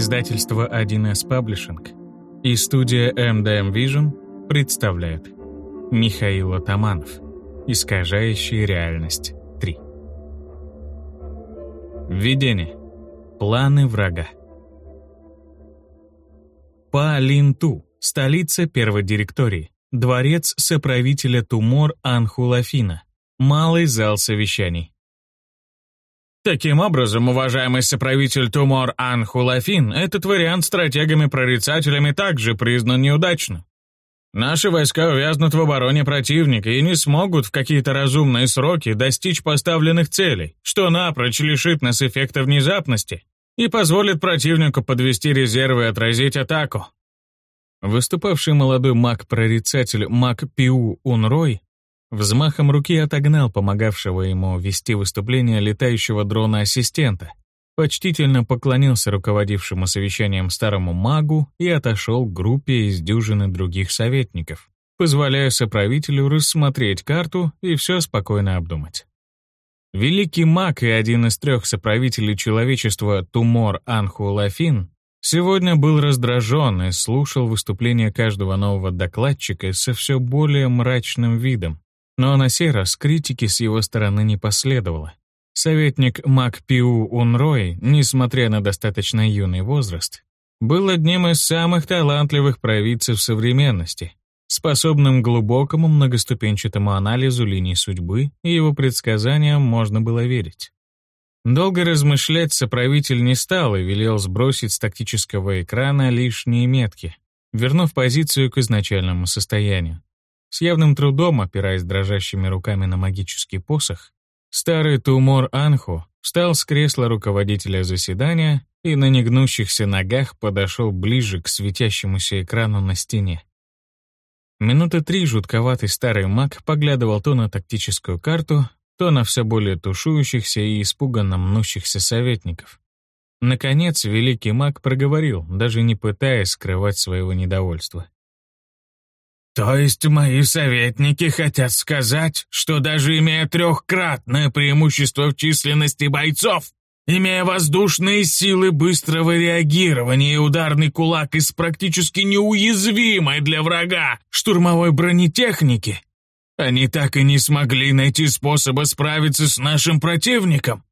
Издательство 1С Паблишинг и студия MDM Vision представляют Михаил Атаманов Искажающая реальность 3 Введение. Планы врага. Па-Лин-Ту, столица первой директории, дворец соправителя Тумор Анхулафина, малый зал совещаний. Таким образом, уважаемый соправитель Тумор Анхулафин, этот вариант стратегами-прорицателями также признан неудачным. Наши войска увязнут в обороне противника и не смогут в какие-то разумные сроки достичь поставленных целей, что напрочь лишит нас эффекта внезапности и позволит противнику подвести резервы и отразить атаку. Выступавший молодой маг-прорицатель Мак Пиу Унрой взмахом руки отогнал помогавшего ему вести выступление летающего дрона-ассистента, почтительно поклонился руководившему совещанием старому магу и отошел к группе из дюжины других советников, позволяя соправителю рассмотреть карту и все спокойно обдумать. Великий маг и один из трех соправителей человечества Тумор Анху Лафин сегодня был раздражен и слушал выступление каждого нового докладчика со все более мрачным видом, но на сей раз критики с его стороны не последовало. Советник Мак Пиу Унрой, несмотря на достаточно юный возраст, был одним из самых талантливых провидцев современности, способным к глубокому многоступенчатому анализу линий судьбы, и его предсказаниям можно было верить. Долго размышлять соправитель не стал и велел сбросить с тактического экрана лишние метки, вернув позицию к изначальному состоянию. С явным трудом, опираясь дрожащими руками на магический посох, Старый Тумор Анху встал с кресла руководителя заседания и на негнущихся ногах подошел ближе к светящемуся экрану на стене. Минуты три жутковатый старый маг поглядывал то на тактическую карту, то на все более тушующихся и испуганно мнущихся советников. Наконец, великий маг проговорил, даже не пытаясь скрывать своего недовольства. То есть мои советники хотят сказать, что даже имея трехкратное преимущество в численности бойцов, имея воздушные силы быстрого реагирования и ударный кулак из практически неуязвимой для врага штурмовой бронетехники, они так и не смогли найти способа справиться с нашим противником.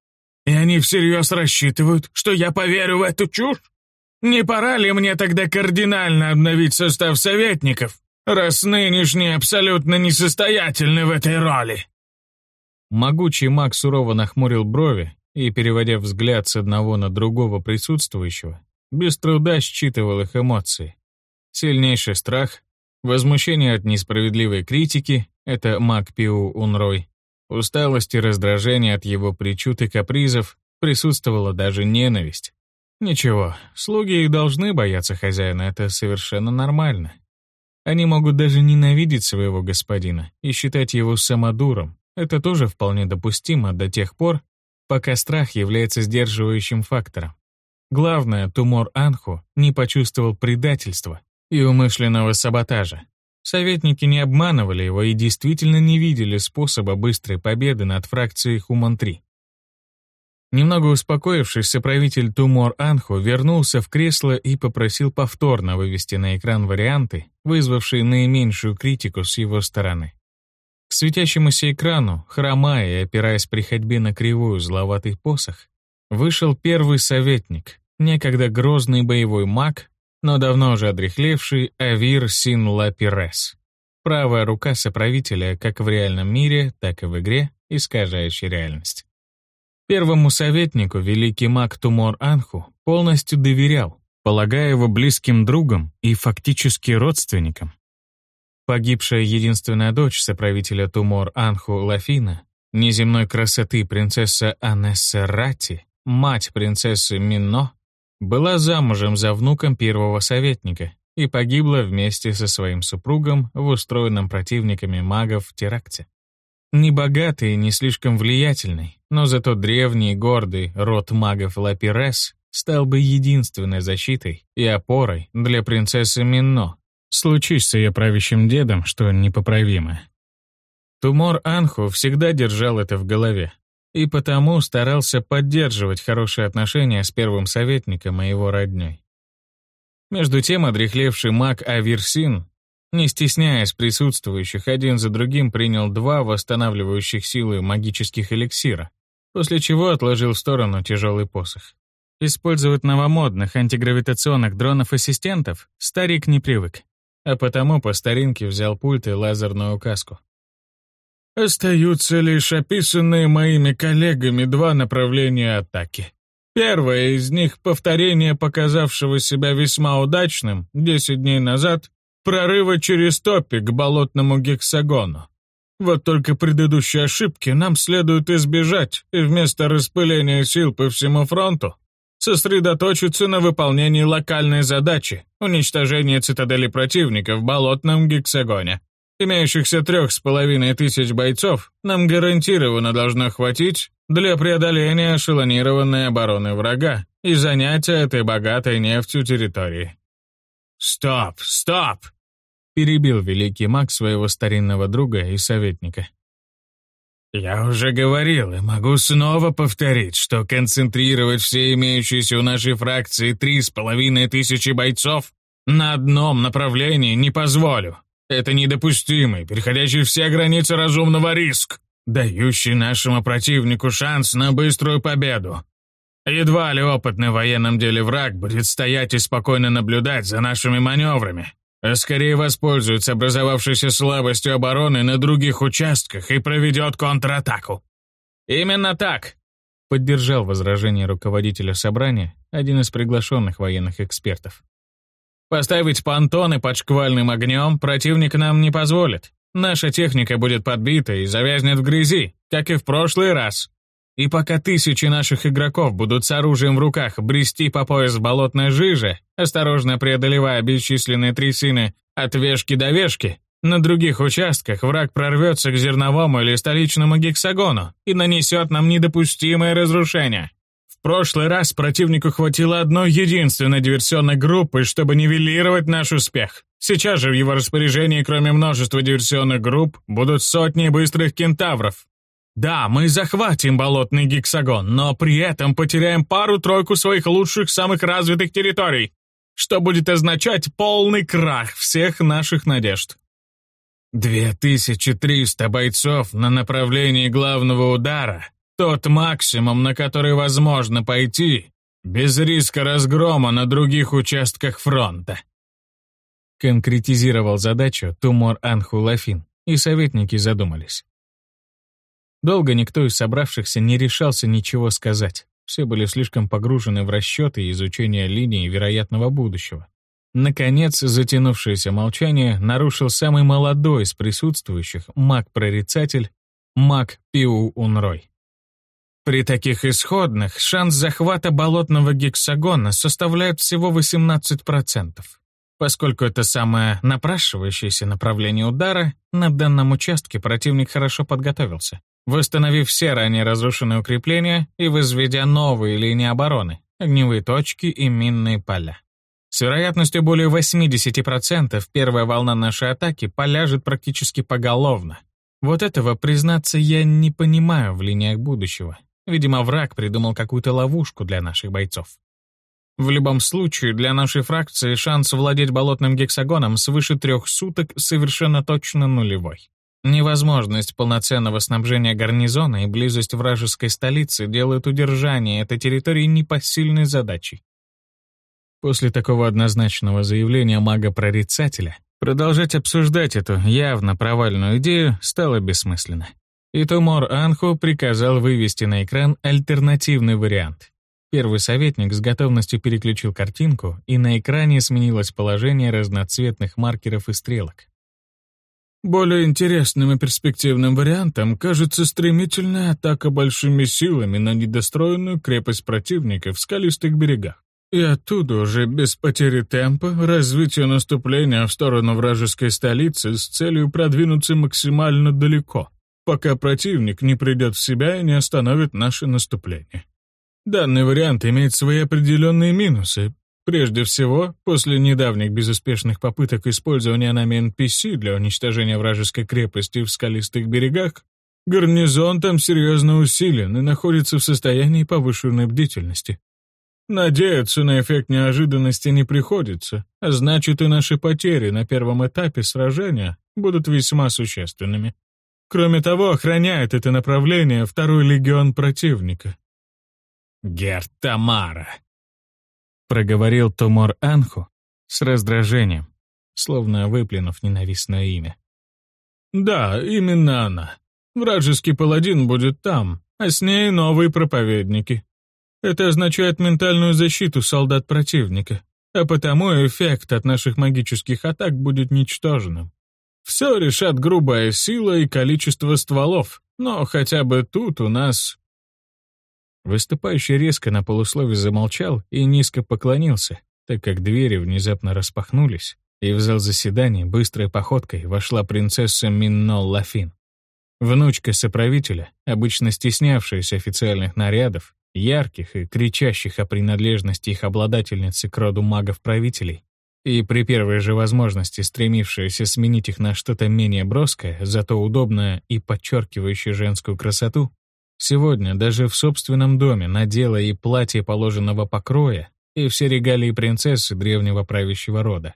И они всерьез рассчитывают, что я поверю в эту чушь? Не пора ли мне тогда кардинально обновить состав советников? Раз нынешние абсолютно несостоятельны в этой роли». Могучий маг сурово нахмурил брови и, переводя взгляд с одного на другого присутствующего, без труда считывал их эмоции. Сильнейший страх, возмущение от несправедливой критики — это маг Пиу Унрой, усталость и раздражение от его причуд и капризов, присутствовала даже ненависть. Ничего, слуги и должны бояться хозяина, это совершенно нормально. Они могут даже ненавидеть своего господина и считать его самодуром. Это тоже вполне допустимо до тех пор, пока страх является сдерживающим фактором. Главное, Тумор Анху не почувствовал предательства и умышленного саботажа. Советники не обманывали его и действительно не видели способа быстрой победы над фракцией Хуман-3. Немного успокоившись, соправитель Тумор Анху вернулся в кресло и попросил повторно вывести на экран варианты, вызвавшие наименьшую критику с его стороны. К светящемуся экрану, хромая и опираясь при ходьбе на кривую зловатый посох, вышел первый советник, некогда грозный боевой маг, но давно уже одрехлевший Авир Син Лапирес. Правая рука соправителя как в реальном мире, так и в игре, искажающей реальность. Первому советнику великий маг Тумор Анху полностью доверял, полагая его близким другом и фактически родственником. Погибшая единственная дочь соправителя Тумор Анху Лафина, неземной красоты принцесса Анесса Ратти, мать принцессы Минно, была замужем за внуком первого советника и погибла вместе со своим супругом в устроенном противниками магов теракте. Не богатый не слишком влиятельный, но зато древний и гордый род магов Лапирес стал бы единственной защитой и опорой для принцессы Минно, с ее правящим дедом, что непоправимо. Тумор Анху всегда держал это в голове, и потому старался поддерживать хорошие отношения с первым советником и его роднёй. Между тем одрехлевший маг Аверсин, не стесняясь присутствующих, один за другим принял два восстанавливающих силы магических эликсира, после чего отложил в сторону тяжелый посох. Использовать новомодных антигравитационных дронов-ассистентов старик не привык, а потому по старинке взял пульт и лазерную каску. Остаются лишь описанные моими коллегами два направления атаки. Первое из них — повторение показавшего себя весьма удачным 10 дней назад прорыва через топик к болотному гексагону. Вот только предыдущие ошибки нам следует избежать, и вместо распыления сил по всему фронту сосредоточиться на выполнении локальной задачи — уничтожения цитадели противника в болотном гексагоне. Имеющихся трех с половиной тысяч бойцов нам гарантированно должно хватить для преодоления эшелонированной обороны врага и занятия этой богатой нефтью территории. «Стоп, стоп!» — перебил великий маг своего старинного друга и советника. «Я уже говорил и могу снова повторить, что концентрировать все имеющиеся у нашей фракции три с половиной тысячи бойцов на одном направлении не позволю. Это недопустимый, переходящий все границы разумного риск, дающий нашему противнику шанс на быструю победу. Едва ли опытный в военном деле враг будет стоять и спокойно наблюдать за нашими маневрами, а скорее воспользуется образовавшейся слабостью обороны на других участках и проведет контратаку. «Именно так», — поддержал возражение руководителя собрания один из приглашенных военных экспертов. Поставить понтоны под шквальным огнем противник нам не позволит. Наша техника будет подбита и завязнет в грязи, как и в прошлый раз. И пока тысячи наших игроков будут с оружием в руках брести по пояс болотной жиже, осторожно преодолевая бесчисленные трясины от вешки до вешки, на других участках враг прорвется к зерновому или столичному гексагону и нанесет нам недопустимое разрушение. В прошлый раз противнику хватило одной единственной диверсионной группы, чтобы нивелировать наш успех. Сейчас же в его распоряжении, кроме множества диверсионных групп, будут сотни быстрых кентавров. Да, мы захватим болотный гексагон, но при этом потеряем пару-тройку своих лучших, самых развитых территорий, что будет означать полный крах всех наших надежд. 2300 бойцов на направлении главного удара тот максимум, на который возможно пойти, без риска разгрома на других участках фронта. Конкретизировал задачу Тумор Анхулафин, и советники задумались. Долго никто из собравшихся не решался ничего сказать. Все были слишком погружены в расчеты и изучение линии вероятного будущего. Наконец, затянувшееся молчание нарушил самый молодой из присутствующих маг-прорицатель, маг Пиу Унрой. При таких исходных шанс захвата болотного гексагона составляет всего 18%. Поскольку это самое напрашивающееся направление удара, на данном участке противник хорошо подготовился, восстановив все ранее разрушенные укрепления и возведя новые линии обороны, огневые точки и минные поля. С вероятностью более 80% первая волна нашей атаки поляжет практически поголовно. Вот этого, признаться, я не понимаю в линиях будущего. Видимо, враг придумал какую-то ловушку для наших бойцов. В любом случае, для нашей фракции шанс владеть болотным гексагоном свыше трех суток совершенно точно нулевой. Невозможность полноценного снабжения гарнизона и близость вражеской столицы делают удержание этой территории непосильной задачей. После такого однозначного заявления мага-прорицателя продолжать обсуждать эту явно провальную идею стало бессмысленно. И Тумор Анху приказал вывести на экран альтернативный вариант. Первый советник с готовностью переключил картинку, и на экране сменилось положение разноцветных маркеров и стрелок. Более интересным и перспективным вариантом кажется стремительная атака большими силами на недостроенную крепость противника в скалистых берегах. И оттуда уже без потери темпа развитие наступления в сторону вражеской столицы с целью продвинуться максимально далеко пока противник не придет в себя и не остановит наше наступление. Данный вариант имеет свои определенные минусы. Прежде всего, после недавних безуспешных попыток использования нами NPC для уничтожения вражеской крепости в скалистых берегах, Гарнизон там серьезно усилен и находится в состоянии повышенной бдительности. Надеяться на эффект неожиданности не приходится, а значит и наши потери на первом этапе сражения будут весьма существенными. Кроме того, охраняет это направление второй легион противника. «Герт Тамара», — проговорил Тумор Анху с раздражением, словно выплюнув ненавистное имя. «Да, именно она. Вражеский паладин будет там, а с ней новые проповедники. Это означает ментальную защиту солдат противника, а потому эффект от наших магических атак будет ничтожным. Все решат грубая сила и количество стволов, но хотя бы тут у нас...» Выступающий резко на полуслове замолчал и низко поклонился, так как двери внезапно распахнулись, и в зал заседания быстрой походкой вошла принцесса Минно Лафин. Внучка соправителя, обычно стеснявшаяся официальных нарядов, ярких и кричащих о принадлежности их обладательницы к роду магов-правителей, и при первой же возможности стремившаяся сменить их на что-то менее броское, зато удобное и подчеркивающее женскую красоту, сегодня даже в собственном доме надела и платье положенного покроя, и все регалии принцессы древнего правящего рода.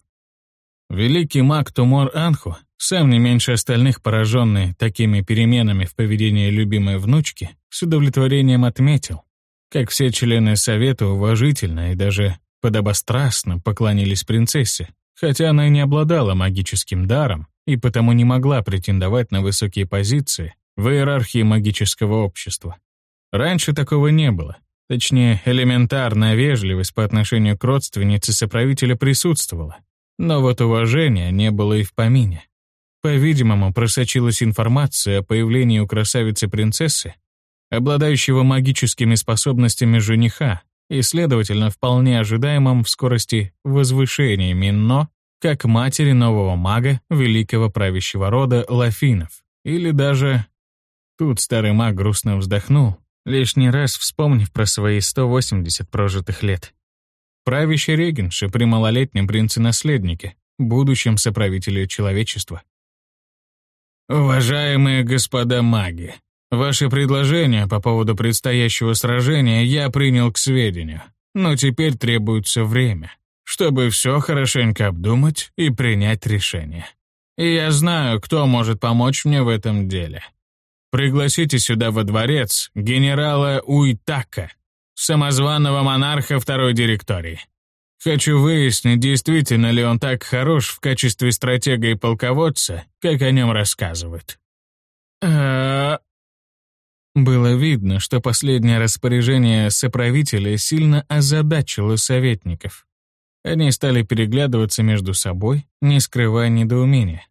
Великий маг Тумор Анху, сам не меньше остальных пораженный такими переменами в поведении любимой внучки, с удовлетворением отметил, как все члены Совета уважительно и даже подобострастно поклонились принцессе, хотя она и не обладала магическим даром и потому не могла претендовать на высокие позиции в иерархии магического общества. Раньше такого не было. Точнее, элементарная вежливость по отношению к родственнице соправителя присутствовала, но вот уважения не было и в помине. По-видимому, просочилась информация о появлении у красавицы-принцессы, обладающего магическими способностями жениха и, следовательно, вполне ожидаемом в скорости возвышении Минно как матери нового мага великого правящего рода Лафинов. Или даже... Тут старый маг грустно вздохнул, лишний раз вспомнив про свои 180 прожитых лет правящей регенши при малолетнем принце-наследнике, будущем соправителе человечества. Уважаемые господа маги, ваши предложения по поводу предстоящего сражения я принял к сведению, но теперь требуется время, чтобы все хорошенько обдумать и принять решение. И я знаю, кто может помочь мне в этом деле. Пригласите сюда во дворец генерала Уитака, самозваного монарха второй директории. Хочу выяснить, действительно ли он так хорош в качестве стратега и полководца, как о нем рассказывают. А... Было видно, что последнее распоряжение соправителя сильно озадачило советников. Они стали переглядываться между собой, не скрывая недоумения.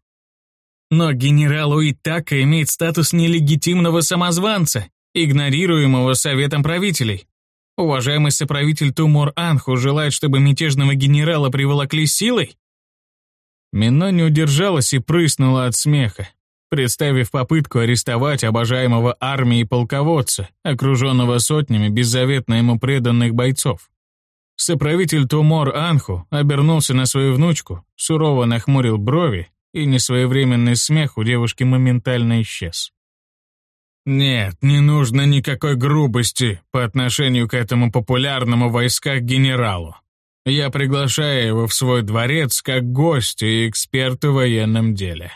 Но генерал Уитака имеет статус нелегитимного самозванца, игнорируемого Советом правителей. Уважаемый соправитель Тумор Анху желает, чтобы мятежного генерала приволокли силой? Мино не удержалась и прыснула от смеха, представив попытку арестовать обожаемого армией полководца, окруженного сотнями беззаветно ему преданных бойцов. Соправитель Тумор Анху обернулся на свою внучку, сурово нахмурил брови, и несвоевременный смех у девушки моментально исчез. Нет, не нужно никакой грубости по отношению к этому популярному войсках генералу. Я приглашаю его в свой дворец как гостя и эксперта в военном деле.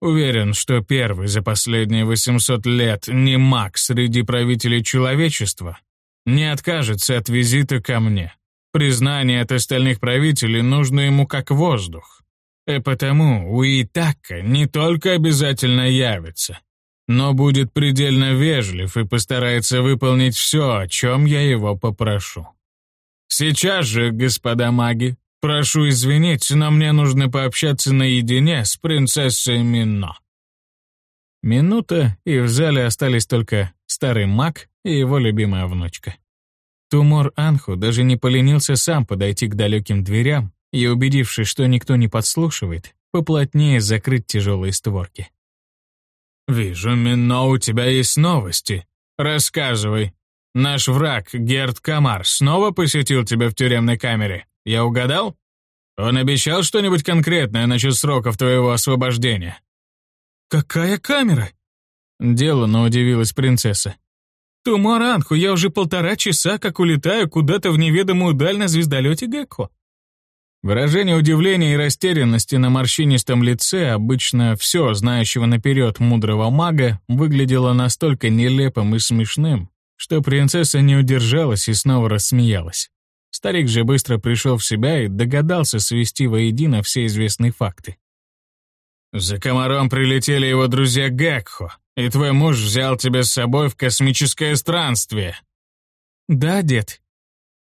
Уверен, что первый за последние 800 лет не маг среди правителей человечества не откажется от визита ко мне. Признание от остальных правителей нужно ему как воздух. И потому Уитака не только обязательно явится, но будет предельно вежлив и постарается выполнить все, о чем я его попрошу. Сейчас же, господа маги, прошу извинить, но мне нужно пообщаться наедине с принцессой Мино. Минута, и в зале остались только старый маг и его любимая внучка. Тумор Анху даже не поленился сам подойти к далеким дверям и, убедившись, что никто не подслушивает, поплотнее закрыть тяжелые створки. «Вижу, Мино, у тебя есть новости. Рассказывай. Наш враг, Герд Камар, снова посетил тебя в тюремной камере. Я угадал? Он обещал что-нибудь конкретное насчет сроков твоего освобождения?» «Какая камера?» Делано удивилась принцесса. «Тумаранху, я уже полтора часа как улетаю куда-то в неведомую даль на звездолете Гекко». Выражение удивления и растерянности на морщинистом лице обычно все знающего наперед мудрого мага выглядело настолько нелепым и смешным, что принцесса не удержалась и снова рассмеялась. Старик же быстро пришел в себя и догадался свести воедино все известные факты. «За комаром прилетели его друзья Гекхо, и твой муж взял тебя с собой в космическое странствие». «Да, дед.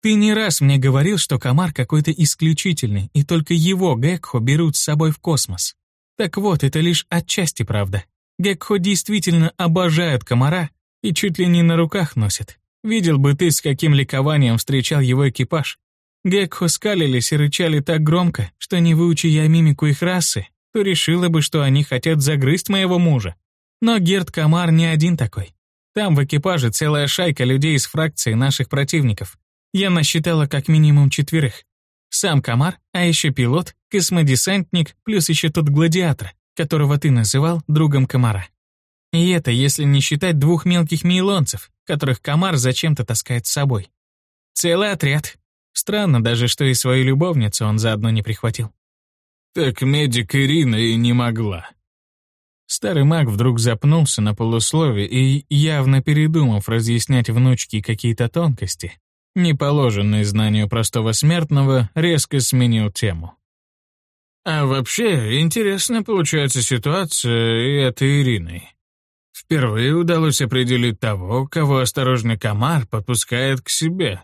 Ты не раз мне говорил, что комар какой-то исключительный, и только его Гекхо берут с собой в космос. Так вот, это лишь отчасти правда. Гекхо действительно обожают комара и чуть ли не на руках носят. Видел бы ты, с каким ликованием встречал его экипаж. Гекхо скалились и рычали так громко, что не выучи я мимику их расы, то решила бы, что они хотят загрызть моего мужа. Но Герд Камар не один такой. Там в экипаже целая шайка людей из фракции наших противников. Я насчитала как минимум четверых. Сам Камар, а еще пилот, космодесантник, плюс еще тот гладиатор, которого ты называл другом Камара. И это если не считать двух мелких мейлонцев, которых Камар зачем-то таскает с собой. Целый отряд. Странно даже, что и свою любовницу он заодно не прихватил. Так медик Ирина и не могла. Старый маг вдруг запнулся на полуслове и, явно передумав разъяснять внучке какие-то тонкости, не положенные знанию простого смертного, резко сменил тему. А вообще, интересно получается ситуация и этой Ириной. Впервые удалось определить того, кого осторожный комар подпускает к себе.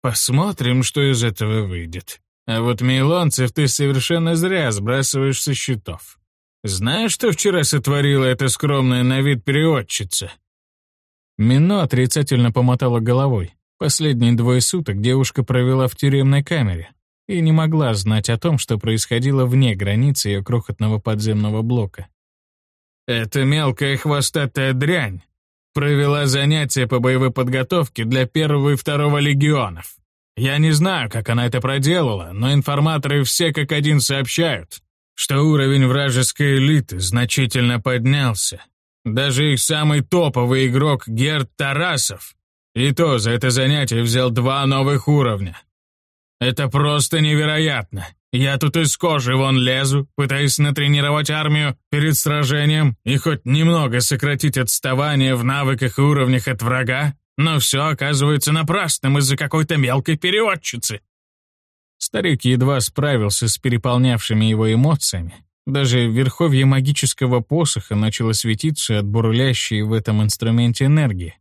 Посмотрим, что из этого выйдет. А вот мейлонцев ты совершенно зря сбрасываешь со счетов. Знаешь, что вчера сотворила эта скромная на вид переводчица?» Мино отрицательно помотала головой. Последние двое суток девушка провела в тюремной камере и не могла знать о том, что происходило вне границы ее крохотного подземного блока. Эта мелкая хвостатая дрянь провела занятия по боевой подготовке для первого и второго легионов. Я не знаю, как она это проделала, но информаторы все как один сообщают, что уровень вражеской элиты значительно поднялся. Даже их самый топовый игрок Герд Тарасов и то за это занятие взял два новых уровня. Это просто невероятно. Я тут из кожи вон лезу, пытаясь натренировать армию перед сражением и хоть немного сократить отставание в навыках и уровнях от врага, но все оказывается напрасным из-за какой-то мелкой переводчицы. Старик едва справился с переполнявшими его эмоциями. Даже верховье магического посоха начало светиться от бурлящей в этом инструменте энергии.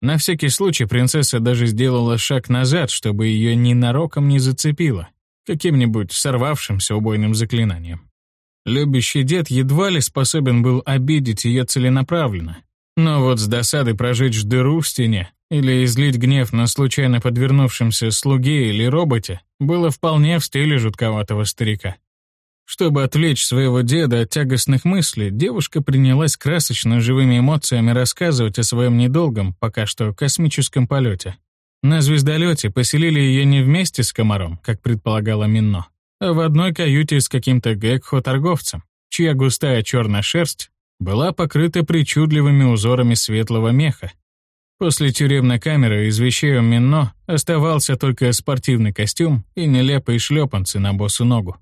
На всякий случай принцесса даже сделала шаг назад, чтобы ее ненароком не зацепило каким-нибудь сорвавшимся убойным заклинанием. Любящий дед едва ли способен был обидеть ее целенаправленно, но вот с досады прожечь дыру в стене или излить гнев на случайно подвернувшемся слуге или роботе было вполне в стиле жутковатого старика. Чтобы отвлечь своего деда от тягостных мыслей, девушка принялась красочно живыми эмоциями рассказывать о своем недолгом, пока что, космическом полете. На звездолете поселили ее не вместе с комаром, как предполагала Минно, а в одной каюте с каким-то гекхо-торговцем, чья густая черная шерсть была покрыта причудливыми узорами светлого меха. После тюремной камеры из вещей у Минно оставался только спортивный костюм и нелепые шлепанцы на босу ногу.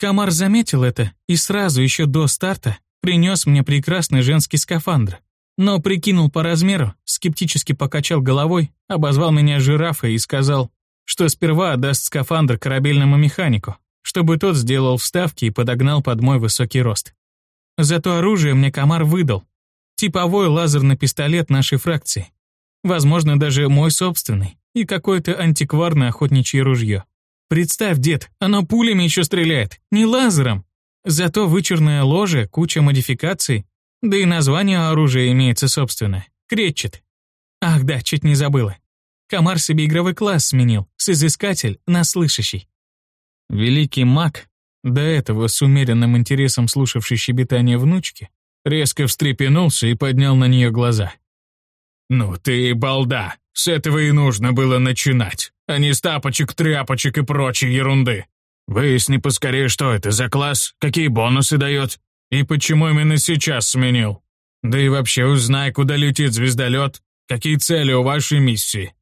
Комар заметил это и сразу, еще до старта, принес мне прекрасный женский скафандр, но прикинул по размеру, скептически покачал головой, обозвал меня жирафой и сказал, что сперва отдаст скафандр корабельному механику, чтобы тот сделал вставки и подогнал под мой высокий рост. Зато оружие мне комар выдал. Типовой лазерный пистолет нашей фракции. Возможно, даже мой собственный. И какое-то антикварное охотничье ружье. Представь, дед, оно пулями еще стреляет, не лазером. Зато вычурное ложе, куча модификаций, да и название оружия имеется собственное — Кретчет. Ах да, чуть не забыла. Комар себе игровой класс сменил, с изыскатель на слышащий. Великий маг, до этого с умеренным интересом слушавший щебетание внучки, резко встрепенулся и поднял на нее глаза. «Ну ты балда! С этого и нужно было начинать, а не с тапочек, тряпочек и прочей ерунды. Выясни поскорее, что это за класс, какие бонусы дает, и почему именно сейчас сменил? Да и вообще узнай, куда летит звездолет, какие цели у вашей миссии.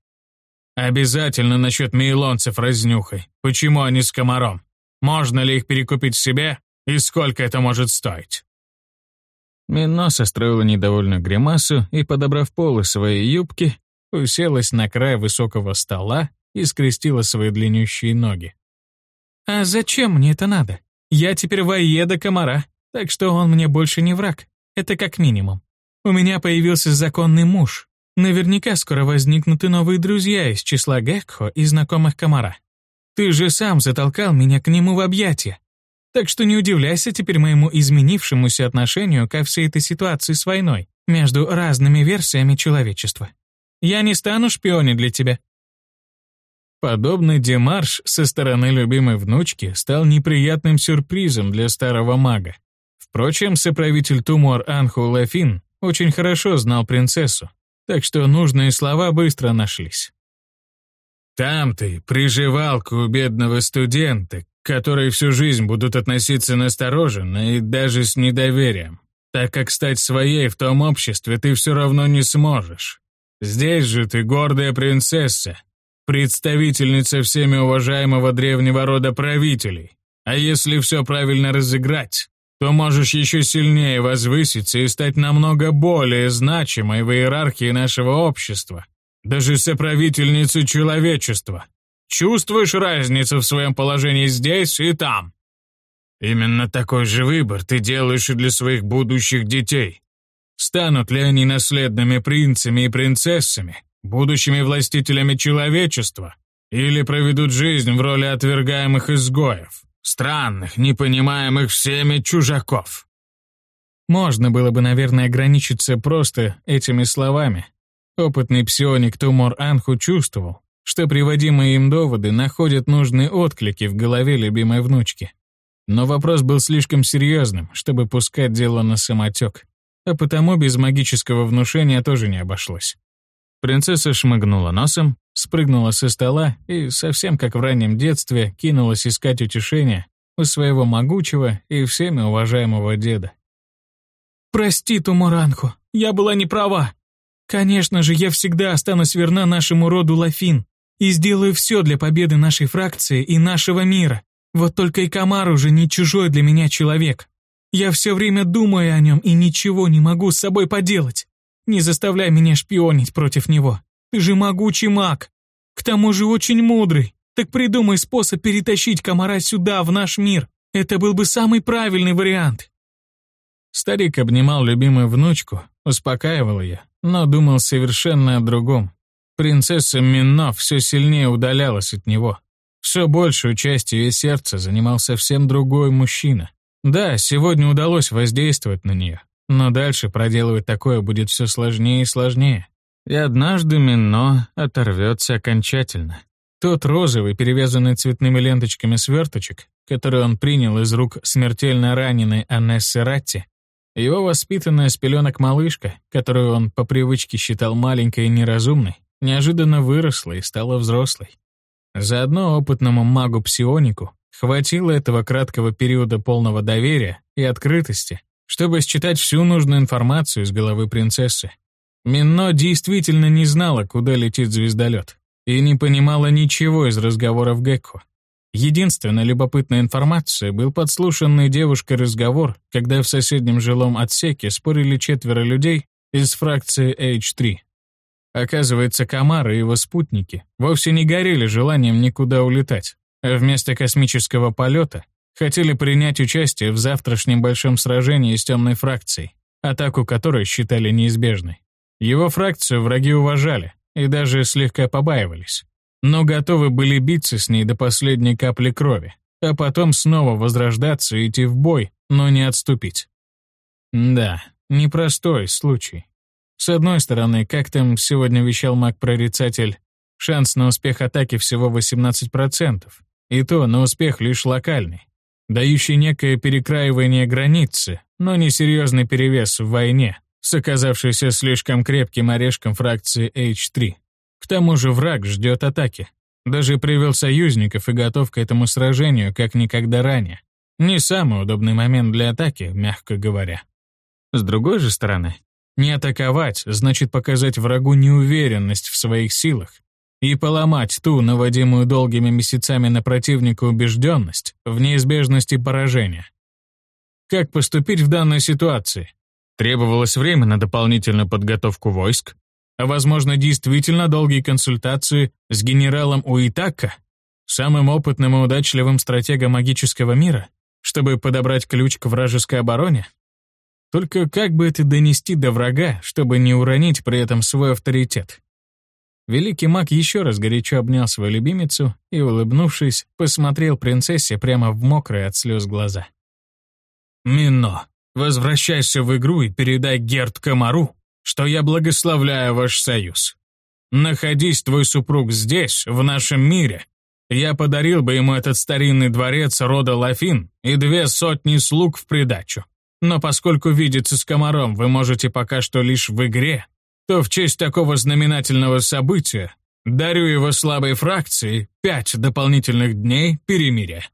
Обязательно насчет мейлонцев разнюхай, почему они с комаром. Можно ли их перекупить себе и сколько это может стоить?» Мино состроила недовольную гримасу и, подобрав полы своей юбки, уселась на край высокого стола и скрестила свои длиннющие ноги. «А зачем мне это надо? Я теперь воеда комара, так что он мне больше не враг. Это как минимум. У меня появился законный муж. Наверняка скоро возникнут и новые друзья из числа Гекхо и знакомых комара. Ты же сам затолкал меня к нему в объятия. Так что не удивляйся теперь моему изменившемуся отношению ко всей этой ситуации с войной между разными версиями человечества. Я не стану шпионить для тебя». Подобный демарш со стороны любимой внучки стал неприятным сюрпризом для старого мага. Впрочем, соправитель Тумор Анху Лафин очень хорошо знал принцессу, так что нужные слова быстро нашлись. «Там ты, приживалка у бедного студента, которые всю жизнь будут относиться настороженно и даже с недоверием, так как стать своей в том обществе ты все равно не сможешь. Здесь же ты гордая принцесса, представительница всеми уважаемого древнего рода правителей. А если все правильно разыграть, то можешь еще сильнее возвыситься и стать намного более значимой в иерархии нашего общества, даже соправительницей человечества. Чувствуешь разницу в своем положении здесь и там? Именно такой же выбор ты делаешь и для своих будущих детей. Станут ли они наследными принцами и принцессами, будущими властителями человечества, или проведут жизнь в роли отвергаемых изгоев, странных, непонимаемых всеми чужаков? Можно было бы, наверное, ограничиться просто этими словами. Опытный псионик Тумор Анху чувствовал, что приводимые им доводы находят нужные отклики в голове любимой внучки. Но вопрос был слишком серьезным, чтобы пускать дело на самотек, а потому без магического внушения тоже не обошлось. Принцесса шмыгнула носом, спрыгнула со стола и, совсем как в раннем детстве, кинулась искать утешения у своего могучего и всеми уважаемого деда. «Прости, Тумуранху, я была не права. Конечно же, я всегда останусь верна нашему роду Лафин и сделаю все для победы нашей фракции и нашего мира. Вот только и Камар уже не чужой для меня человек. Я все время думаю о нем и ничего не могу с собой поделать. Не заставляй меня шпионить против него. Ты же могучий маг. К тому же очень мудрый. Так придумай способ перетащить комара сюда, в наш мир. Это был бы самый правильный вариант. Старик обнимал любимую внучку, успокаивал ее, но думал совершенно о другом. Принцесса Минно все сильнее удалялась от него. Все большую часть ее сердца занимал совсем другой мужчина. Да, сегодня удалось воздействовать на нее, но дальше проделывать такое будет все сложнее и сложнее. И однажды Минно оторвется окончательно. Тот розовый, перевязанный цветными ленточками сверточек, который он принял из рук смертельно раненой Анессы Ратти, его воспитанная с пеленок малышка, которую он по привычке считал маленькой и неразумной, неожиданно выросла и стала взрослой. Заодно опытному магу-псионику хватило этого краткого периода полного доверия и открытости, чтобы считать всю нужную информацию из головы принцессы. Минно действительно не знала, куда летит звездолет, и не понимала ничего из разговоров Гекко. Единственная любопытная информация был подслушанный девушкой разговор, когда в соседнем жилом отсеке спорили четверо людей из фракции H3. Оказывается, Камар и его спутники вовсе не горели желанием никуда улетать, а вместо космического полета хотели принять участие в завтрашнем большом сражении с темной фракцией, атаку которой считали неизбежной. Его фракцию враги уважали и даже слегка побаивались, но готовы были биться с ней до последней капли крови, а потом снова возрождаться и идти в бой, но не отступить. Да, непростой случай. С одной стороны, как там сегодня вещал маг-прорицатель, шанс на успех атаки всего 18%, и то на успех лишь локальный, дающий некое перекраивание границы, но не серьезный перевес в войне, с оказавшейся слишком крепким орешком фракции H3. К тому же враг ждет атаки. Даже привел союзников и готов к этому сражению, как никогда ранее. Не самый удобный момент для атаки, мягко говоря. С другой же стороны, Не атаковать значит показать врагу неуверенность в своих силах и поломать ту, наводимую долгими месяцами на противника убежденность в неизбежности поражения. Как поступить в данной ситуации? Требовалось время на дополнительную подготовку войск, а возможно действительно долгие консультации с генералом Уитака, самым опытным и удачливым стратегом магического мира, чтобы подобрать ключ к вражеской обороне? Только как бы это донести до врага, чтобы не уронить при этом свой авторитет? Великий маг еще раз горячо обнял свою любимицу и, улыбнувшись, посмотрел принцессе прямо в мокрые от слез глаза. «Мино, возвращайся в игру и передай Герд Комару, что я благословляю ваш союз. Находись твой супруг здесь, в нашем мире, я подарил бы ему этот старинный дворец рода Лафин и две сотни слуг в придачу. Но поскольку видеться с комаром вы можете пока что лишь в игре, то в честь такого знаменательного события дарю его слабой фракции пять дополнительных дней перемирия.